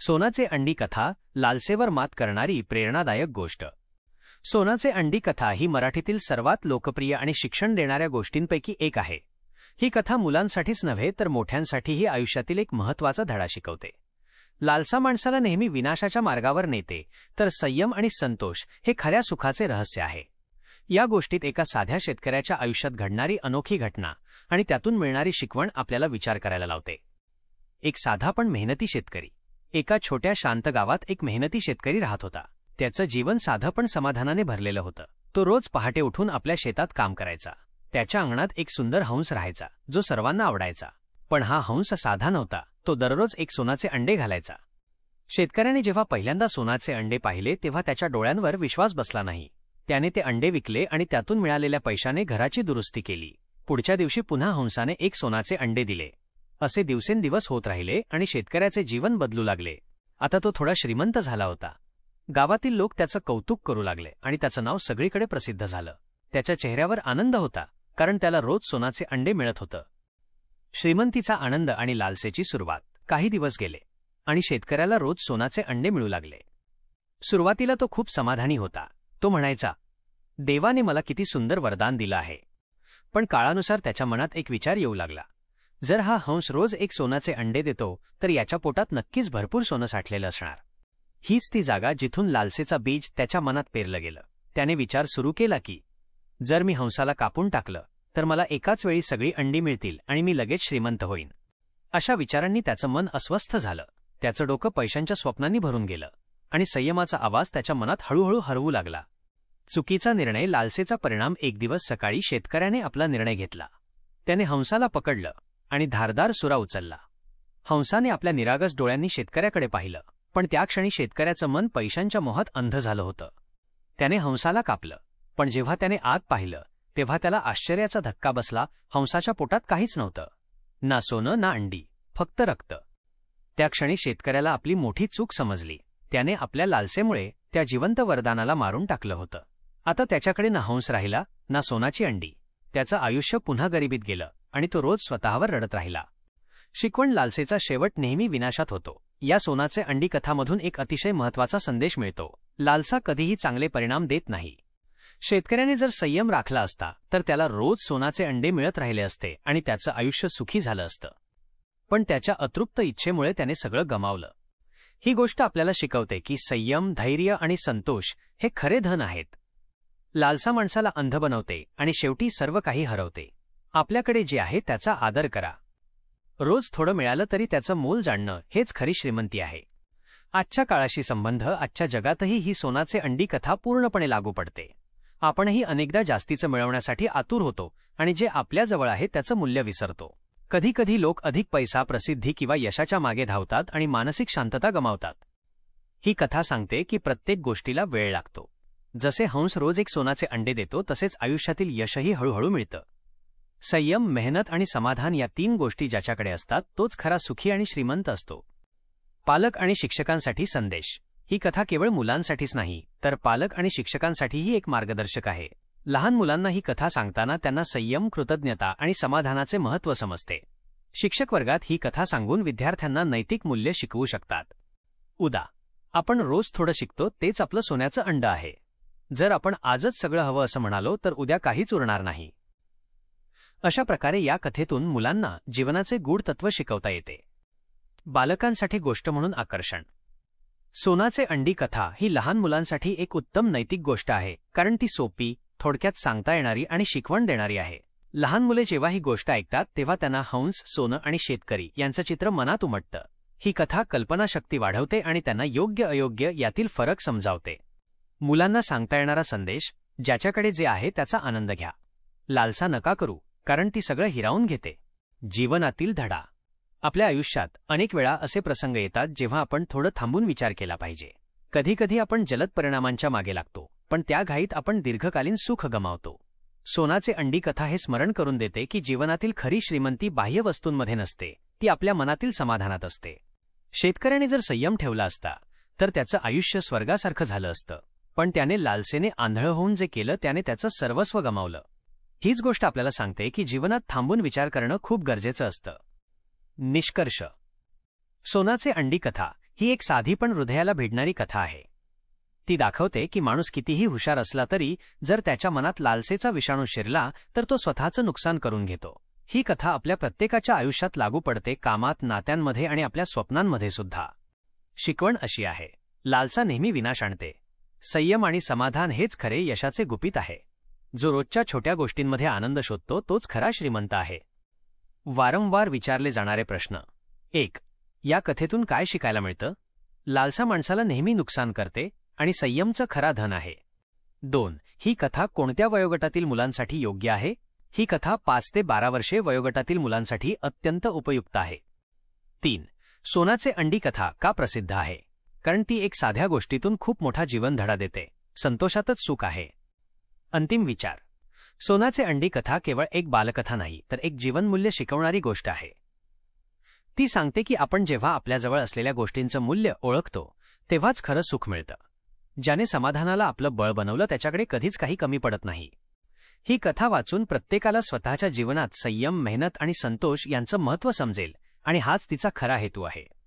सोनाचे अंडी कथा लालसेवर मात करणारी प्रेरणादायक गोष्ट. सोनाचे अंडी कथा ही मराठीतील सर्वात लोकप्रिय आणि शिक्षण देणाऱ्या गोष्टींपैकी एक आहे. ही कथा मुलांसाठीच नव्हे तर मोठ्यांसाठीही आयुष्यातील एक महत्त्वाचा धडा शिकवते. लालसा माणसाला नेहमी विनाशाच्या मार्गावर नेते तर संयम आणि संतोष हे खऱ्या सुखाचे रहस्य आहे. या गोष्टीत एका साध्या शेतकऱ्याच्या आयुष्यात घडणारी अनोखी घटना आणि त्यातून मिळणारी शिकवण आपल्याला विचार करायला लावते. एक साधा पण मेहनती शेतकरी. एका छोट्या शांत गावात एक मेहनती शेतकरी राहत होता. त्याचं जीवन साधं पण समाधानाने भरलेलं होतं. तो रोज पहाटे उठून आपल्या शेतात काम करायचा. त्याच्या अंगणात एक सुंदर हंस राहायचा जो सर्वांना आवडायचा. पण हा हंस साधा नव्हता तो दररोज एक सोनाचे अंडे घालायचा. शेतकऱ्याने जेव्हा पहिल्यांदा सोनाचे अंडे पाहिले तेव्हा त्याच्या डोळ्यांवर विश्वास बसला नाही. त्याने ते अंडे विकले आणि त्यातून मिळालेल्या पैशाने घराची दुरुस्ती केली. पुढच्या दिवशी पुन्हा हंसाने एक सोनाचे अंडे दिले. असे दिवसेंदिवस होत राहिले आणि शेतकऱ्याचे जीवन बदलू लागले. आता तो थोडा श्रीमंत झाला होता. गावातील लोक त्याचं कौतुक करू लागले आणि त्याचं नाव सगळीकडे प्रसिद्ध झालं. त्याच्या चेहऱ्यावर आनंद होता कारण त्याला रोज सोनाचे अंडे मिळत होतं. श्रीमंतीचा आनंद आणि लालसेची सुरुवात. काही दिवस गेले आणि शेतकऱ्याला रोज सोनाचे अंडे मिळू लागले. सुरुवातीला तो खूप समाधानी होता. तो म्हणायचा देवाने मला किती सुंदर वरदान दिलं आहे. पण काळानुसार त्याच्या मनात एक विचार येऊ लागला. जर हा हंस रोज एक सोनाचे अंडे देतो तर याच्या पोटात नक्कीच भरपूर सोनं साठलेलं असणार. हीच ती जागा जिथून लालसेचा बीज त्याच्या मनात पेरलं गेलं. त्याने विचार सुरू केला की जर मी हंसाला कापून टाकलं तर मला एकाच वेळी सगळी अंडी मिळतील आणि मी लगेच श्रीमंत होईन. अशा विचारांनी त्याचं मन अस्वस्थ झालं. त्याचं डोकं पैशांच्या स्वप्नांनी भरून गेलं आणि संयमाचा आवाज त्याच्या मनात हळूहळू हरवू लागला. चुकीचा निर्णय लालसेचा परिणाम एक दिवस सकाळी शेतकऱ्याने आपला निर्णय घेतला. त्याने हंसाला पकडलं. आणि धारदार सुरा उचलला. हंसाने आपल्या निरागस डोळ्यांनी शेतकऱ्याकडे पाहिलं पण त्या क्षणी शेतकऱ्याचं मन पैशांच्या मोहात अंध झालं होतं. त्याने हंसाला कापलं पण जेव्हा त्याने आत पाहिलं तेव्हा त्याला आश्चर्याचा धक्का बसला हंसाच्या पोटात काहीच नव्हतं. ना सोनं ना अंडी फक्त रक्त. त्या क्षणी शेतकऱ्याला आपली मोठी चूक समजली. त्याने आपल्या लालसेमुळे त्या जिवंत वरदानाला मारून टाकलं होतं. आता त्याच्याकडे ना हंस राहिला ना सोनाची अंडी. त्याचं आयुष्य पुन्हा गरिबीत गेलं. आणि तो रोज स्वतःवर रडत राहिला. शिकवण लालसेचा शेवट नेहमी विनाशात होतो. या सोनाचे अंडी कथामधून एक अतिशय महत्त्वाचा संदेश मिळतो. लालसा कधीही चांगले परिणाम देत नाही. शेतकऱ्याने जर संयम राखला असता तर त्याला रोज सोनाचे अंडे मिळत राहिले असते आणि त्याचं आयुष्य सुखी झालं असतं. पण त्याच्या अतृप्त इच्छेमुळे त्याने सगळं गमावलं. ही गोष्ट आपल्याला शिकवते की संयम धैर्य आणि संतोष हे खरे धन आहेत. लालसा माणसाला अंध बनवते आणि शेवटी सर्व काही हरवते. आपल्याकडे जे आहे त्याचा आदर करा. रोज थोडं मिळालं तरी त्याचं मोल जाणणं हेच खरी श्रीमंती आहे. आजच्या काळाशी संबंध आजच्या जगातही ही सोनाचे अंडी कथा पूर्णपणे लागू पडते. आपणही अनेकदा जास्तीचं मिळवण्यासाठी आतुर होतो आणि जे आपल्याजवळ आहे त्याचं मूल्य विसरतो. कधीकधी लोक अधिक पैसा प्रसिद्धी किंवा यशाच्या मागे धावतात आणि मानसिक शांतता गमावतात. ही कथा सांगते की प्रत्येक गोष्टीला वेळ लागतो. जसे हंस रोज एक सोनाचे अंडे देतो तसेच आयुष्यातील यशही हळूहळू मिळतं. संयम मेहनत आणि समाधान या तीन गोष्टी ज्याच्याकडे असतात तोच खरा सुखी आणि श्रीमंत असतो. पालक आणि शिक्षकांसाठी संदेश. ही कथा केवळ मुलांसाठीच नाही तर पालक आणि शिक्षकांसाठीही एक मार्गदर्शक आहे. लहान मुलांना ही कथा सांगताना त्यांना संयम कृतज्ञता आणि समाधानाचे महत्त्व समजते. शिक्षक वर्गात ही कथा सांगून विद्यार्थ्यांना नैतिक मूल्य शिकवू शकतात. उदा. आपण रोज थोडं शिकतो तेच आपलं सोन्याचं अंड आहे. जर आपण आजच सगळं हवं असं म्हणालो तर उद्या काहीच उरणार नाही. अशा प्रकारे या कथेतून मुलांना जीवनाचे गूढ तत्व शिकवता येते. बालकांसाठी गोष्ट म्हणून आकर्षण. सोनाचे अंडी कथा ही लहान मुलांसाठी एक उत्तम नैतिक गोष्ट आहे कारण ती सोपी थोडक्यात सांगता येणारी आणि शिकवण देणारी आहे. लहान मुले जेव्हा ही गोष्ट ऐकतात तेव्हा त्यांना हंस सोनं आणि शेतकरी यांचं चित्र मनात उमटतं. ही कथा कल्पनाशक्ती वाढवते आणि त्यांना योग्य अयोग्य यातील फरक समजावते. मुलांना सांगता येणारा संदेश ज्याच्याकडे जे आहे त्याचा आनंद घ्या. लालसा नका करू. कारण ती सगळं हिरावून घेते. जीवनातील धडा. आपल्या आयुष्यात अनेक वेळा असे प्रसंग येतात जेव्हा आपण थोडं थांबून विचार केला पाहिजे. कधीकधी आपण जलद परिणामांच्या मागे लागतो पण त्या घाईत आपण दीर्घकालीन सुख गमावतो. सोनाचे अंडी कथा हे स्मरण करून देते की जीवनातील खरी श्रीमंती बाह्य वस्तूंमध्ये नसते ती आपल्या मनातील समाधानात असते. शेतकऱ्याने जर संयम ठेवला असता तर त्याचं आयुष्य स्वर्गासारखं झालं असतं पण त्याने लालसेने आंधळं होऊन जे केलं त्याने त्याचं सर्वस्व गमावलं. हीच गोष्ट आपल्याला सांगते की जीवनात थांबून विचार करणं खूप गरजेचं असतं. निष्कर्ष. सोनाचे अंडी कथा ही एक साधी पण हृदयाला भिडणारी कथा आहे. ती दाखवते की माणूस कितीही हुशार असला तरी जर त्याच्या मनात लालसेचा विषाणू शिरला तर तो स्वतःचं नुकसान करून घेतो. ही कथा आपल्या प्रत्येकाच्या आयुष्यात लागू पडते कामात नात्यांमध्ये आणि आपल्या स्वप्नांमध्ये सुद्धा. शिकवण अशी आहे. लालसा नेहमी विनाश आणते. संयम आणि समाधान हेच खरे यशाचे गुपित आहे. जो रोजच्या छोट्या गोष्टींमध्ये आनंद शोधतो तोच खरा श्रीमंत आहे. वारंवार विचारले जाणारे प्रश्न. एक या कथेतून काय शिकायला मिळतं? लालसा माणसाला नेहमी नुकसान करते आणि संयमचं खरा धन आहे. दोन ही कथा कोणत्या वयोगटातील मुलांसाठी योग्य आहे? ही कथा पाच ते बारा वर्षे वयोगटातील मुलांसाठी अत्यंत उपयुक्त आहे. तीन सोनाचे अंडी कथा का प्रसिद्ध आहे? कारण ती एक साध्या गोष्टीतून खूप मोठा जीवनधडा देते. संतोषातच सुख आहे. अंतिम विचार. सोनाचे अंडी कथा केवळ एक बालकथा नाही तर एक जीवनमूल्य शिकवणारी गोष्ट आहे. ती सांगते की आपण जेव्हा आपल्याजवळ असलेल्या गोष्टींचं मूल्य ओळखतो तेव्हाच खरं सुख मिळतं. ज्याने समाधानाला आपलं बळ बनवलं त्याच्याकडे कधीच काही कमी पडत नाही. ही कथा वाचून प्रत्येकाला स्वतःच्या जीवनात संयम मेहनत आणि संतोष यांचं महत्त्व समजेल आणि हाच तिचा खरा हेतू आहे.